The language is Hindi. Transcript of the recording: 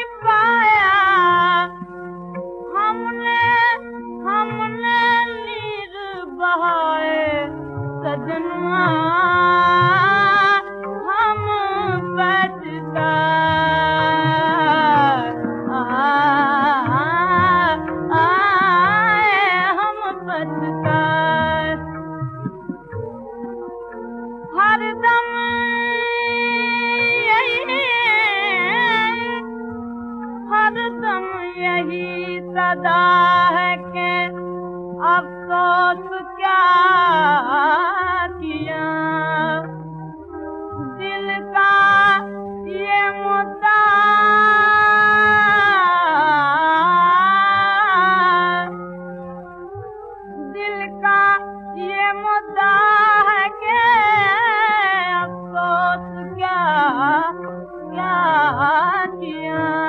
remember. मेरी सदा है के अफसोस क्या किया? दिल का ये मुद्दा दिल का ये मुद्दा है के अफसोस क्या क्या किया?